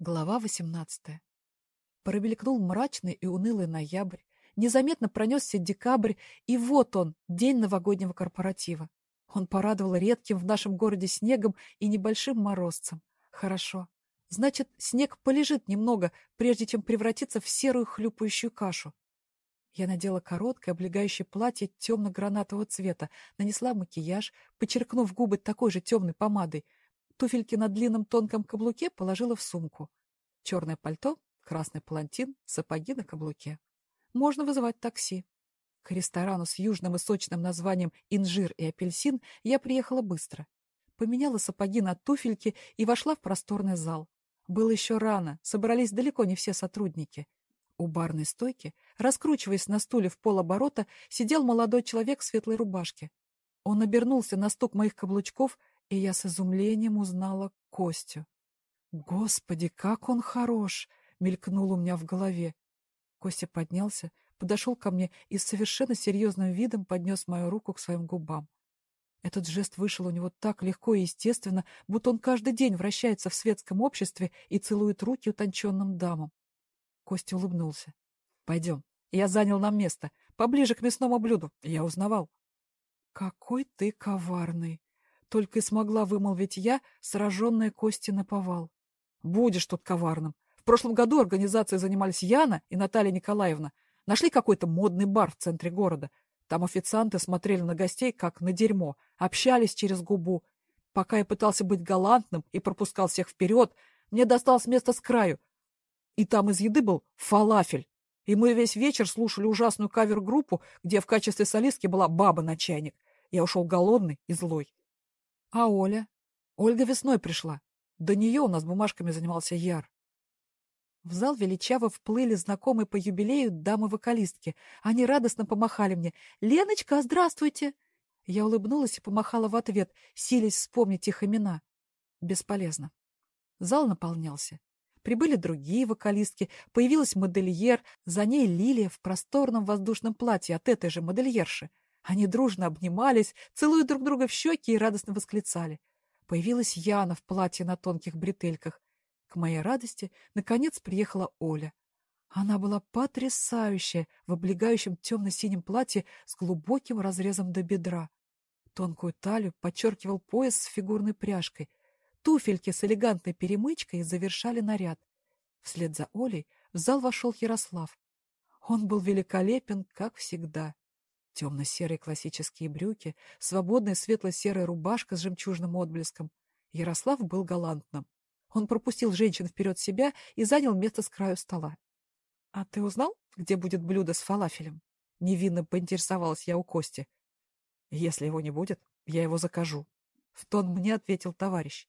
Глава 18. Промелькнул мрачный и унылый ноябрь, незаметно пронесся декабрь, и вот он, день новогоднего корпоратива. Он порадовал редким в нашем городе снегом и небольшим морозцем. Хорошо. Значит, снег полежит немного, прежде чем превратиться в серую хлюпающую кашу. Я надела короткое облегающее платье темно-гранатового цвета, нанесла макияж, подчеркнув губы такой же темной помадой — Туфельки на длинном тонком каблуке положила в сумку. Черное пальто, красный палантин, сапоги на каблуке. Можно вызывать такси. К ресторану с южным и сочным названием «Инжир и апельсин» я приехала быстро. Поменяла сапоги на туфельки и вошла в просторный зал. Было еще рано, собрались далеко не все сотрудники. У барной стойки, раскручиваясь на стуле в полоборота, сидел молодой человек в светлой рубашке. Он обернулся на стук моих каблучков, и я с изумлением узнала Костю. «Господи, как он хорош!» — мелькнул у меня в голове. Костя поднялся, подошел ко мне и с совершенно серьезным видом поднес мою руку к своим губам. Этот жест вышел у него так легко и естественно, будто он каждый день вращается в светском обществе и целует руки утонченным дамам. Костя улыбнулся. «Пойдем. Я занял нам место. Поближе к мясному блюду. Я узнавал». «Какой ты коварный!» Только и смогла вымолвить я, сраженная кости на повал. Будешь тут коварным. В прошлом году организацией занимались Яна и Наталья Николаевна. Нашли какой-то модный бар в центре города. Там официанты смотрели на гостей, как на дерьмо, общались через губу. Пока я пытался быть галантным и пропускал всех вперед, мне досталось место с краю. И там из еды был фалафель. И мы весь вечер слушали ужасную кавер-группу, где в качестве солистки была баба на чайник. Я ушел голодный и злой. А Оля? Ольга весной пришла. До нее у нас бумажками занимался Яр. В зал величаво вплыли знакомые по юбилею дамы-вокалистки. Они радостно помахали мне. «Леночка, здравствуйте!» Я улыбнулась и помахала в ответ, силясь вспомнить их имена. Бесполезно. Зал наполнялся. Прибыли другие вокалистки, появилась модельер, за ней Лилия в просторном воздушном платье от этой же модельерши. Они дружно обнимались, целуя друг друга в щеки и радостно восклицали. Появилась Яна в платье на тонких бретельках. К моей радости, наконец, приехала Оля. Она была потрясающая в облегающем темно-синем платье с глубоким разрезом до бедра. Тонкую талию подчеркивал пояс с фигурной пряжкой. Туфельки с элегантной перемычкой завершали наряд. Вслед за Олей в зал вошел Ярослав. Он был великолепен, как всегда. Темно-серые классические брюки, свободная светло-серая рубашка с жемчужным отблеском. Ярослав был галантным. Он пропустил женщин вперед себя и занял место с краю стола. — А ты узнал, где будет блюдо с фалафелем? — невинно поинтересовалась я у Кости. — Если его не будет, я его закажу. В тон мне ответил товарищ.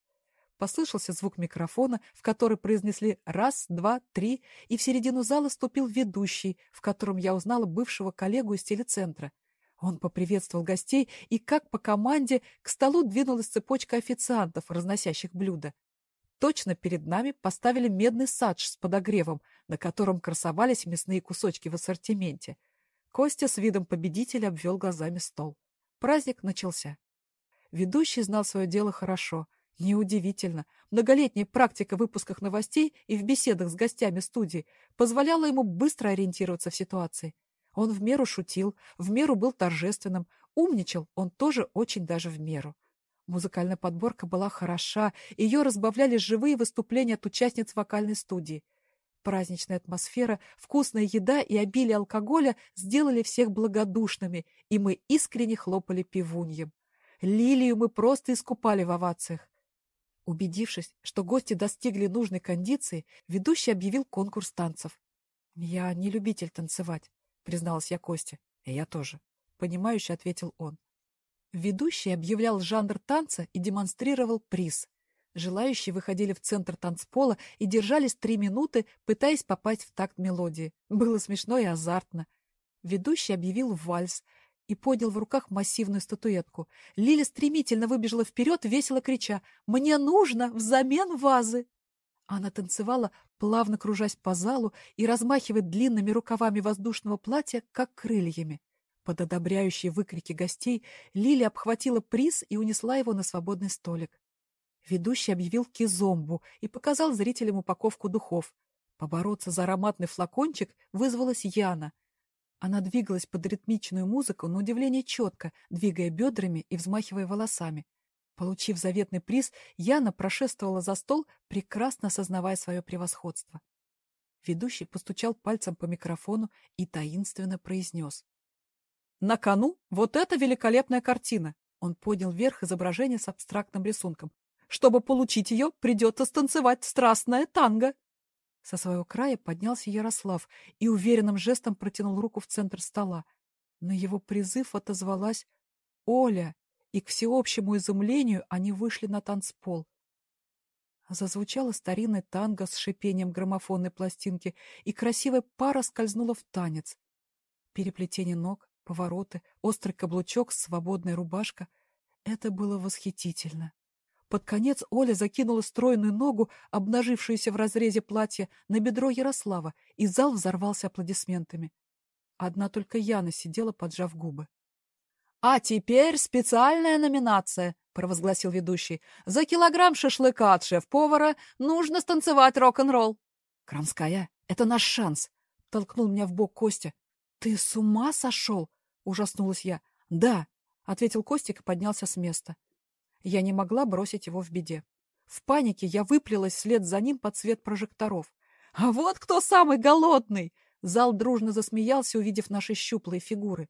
Послышался звук микрофона, в который произнесли «раз, два, три», и в середину зала ступил ведущий, в котором я узнала бывшего коллегу из телецентра. Он поприветствовал гостей, и, как по команде, к столу двинулась цепочка официантов, разносящих блюда. Точно перед нами поставили медный садж с подогревом, на котором красовались мясные кусочки в ассортименте. Костя с видом победителя обвел глазами стол. Праздник начался. Ведущий знал свое дело хорошо — Неудивительно. Многолетняя практика в выпусках новостей и в беседах с гостями студии позволяла ему быстро ориентироваться в ситуации. Он в меру шутил, в меру был торжественным, умничал он тоже очень даже в меру. Музыкальная подборка была хороша, ее разбавляли живые выступления от участниц вокальной студии. Праздничная атмосфера, вкусная еда и обилие алкоголя сделали всех благодушными, и мы искренне хлопали пивуньем. Лилию мы просто искупали в овациях. Убедившись, что гости достигли нужной кондиции, ведущий объявил конкурс танцев. «Я не любитель танцевать», — призналась я Косте. «И я тоже», — понимающе ответил он. Ведущий объявлял жанр танца и демонстрировал приз. Желающие выходили в центр танцпола и держались три минуты, пытаясь попасть в такт мелодии. Было смешно и азартно. Ведущий объявил вальс, и поднял в руках массивную статуэтку. Лиля стремительно выбежала вперед, весело крича «Мне нужно взамен вазы!» Она танцевала, плавно кружась по залу и размахивая длинными рукавами воздушного платья, как крыльями. Под одобряющие выкрики гостей Лиля обхватила приз и унесла его на свободный столик. Ведущий объявил кизомбу и показал зрителям упаковку духов. Побороться за ароматный флакончик вызвалась Яна. Она двигалась под ритмичную музыку, на удивление четко, двигая бедрами и взмахивая волосами. Получив заветный приз, Яна прошествовала за стол, прекрасно осознавая свое превосходство. Ведущий постучал пальцем по микрофону и таинственно произнес. «На кону вот эта великолепная картина!» Он поднял вверх изображение с абстрактным рисунком. «Чтобы получить ее, придется станцевать страстное танго!» Со своего края поднялся Ярослав и уверенным жестом протянул руку в центр стола. На его призыв отозвалась Оля, и к всеобщему изумлению они вышли на танцпол. Зазвучала старинная танго с шипением граммофонной пластинки, и красивая пара скользнула в танец. Переплетение ног, повороты, острый каблучок, свободная рубашка — это было восхитительно. Под конец Оля закинула стройную ногу, обнажившуюся в разрезе платья, на бедро Ярослава, и зал взорвался аплодисментами. Одна только Яна сидела, поджав губы. «А теперь специальная номинация», — провозгласил ведущий. «За килограмм шашлыка от шеф-повара нужно станцевать рок-н-ролл». «Крамская, это наш шанс», — толкнул меня в бок Костя. «Ты с ума сошел?» — ужаснулась я. «Да», — ответил Костик и поднялся с места. Я не могла бросить его в беде. В панике я выплелась вслед за ним под свет прожекторов. «А вот кто самый голодный!» Зал дружно засмеялся, увидев наши щуплые фигуры.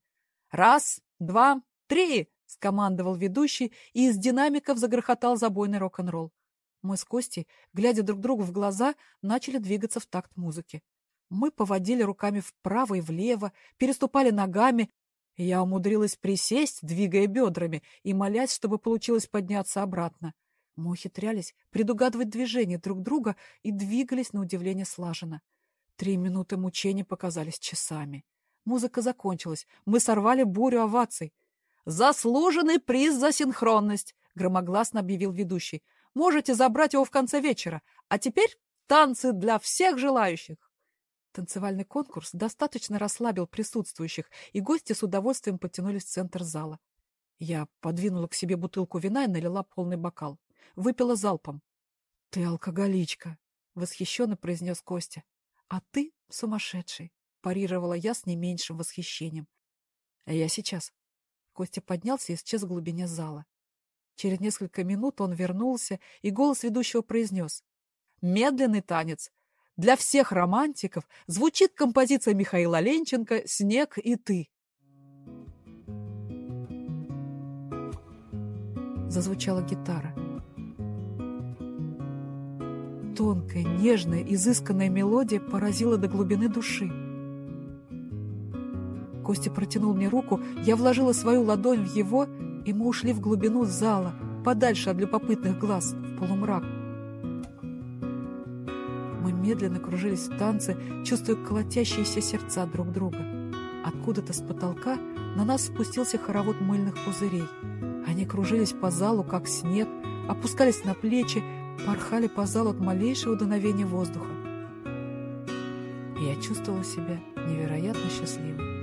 «Раз, два, три!» — скомандовал ведущий, и из динамиков загрохотал забойный рок-н-ролл. Мы с Костей, глядя друг другу в глаза, начали двигаться в такт музыки. Мы поводили руками вправо и влево, переступали ногами. Я умудрилась присесть, двигая бедрами, и молясь, чтобы получилось подняться обратно. Мы ухитрялись предугадывать движения друг друга и двигались на удивление слаженно. Три минуты мучений показались часами. Музыка закончилась. Мы сорвали бурю оваций. «Заслуженный приз за синхронность!» — громогласно объявил ведущий. «Можете забрать его в конце вечера. А теперь танцы для всех желающих!» Танцевальный конкурс достаточно расслабил присутствующих, и гости с удовольствием потянулись в центр зала. Я подвинула к себе бутылку вина и налила полный бокал. Выпила залпом. — Ты алкоголичка, — восхищенно произнес Костя. — А ты сумасшедший. — парировала я с не меньшим восхищением. «А я сейчас». Костя поднялся и исчез в глубине зала. Через несколько минут он вернулся, и голос ведущего произнес. «Медленный танец. Для всех романтиков звучит композиция Михаила Ленченко «Снег и ты». Зазвучала гитара. Тонкая, нежная, изысканная мелодия поразила до глубины души. Костя протянул мне руку, я вложила свою ладонь в его, и мы ушли в глубину зала, подальше от любопытных глаз, в полумрак. Медленно кружились в танце, чувствуя колотящиеся сердца друг друга. Откуда-то с потолка на нас спустился хоровод мыльных пузырей. Они кружились по залу, как снег, опускались на плечи, порхали по залу от малейшего дуновения воздуха. И я чувствовала себя невероятно счастливой.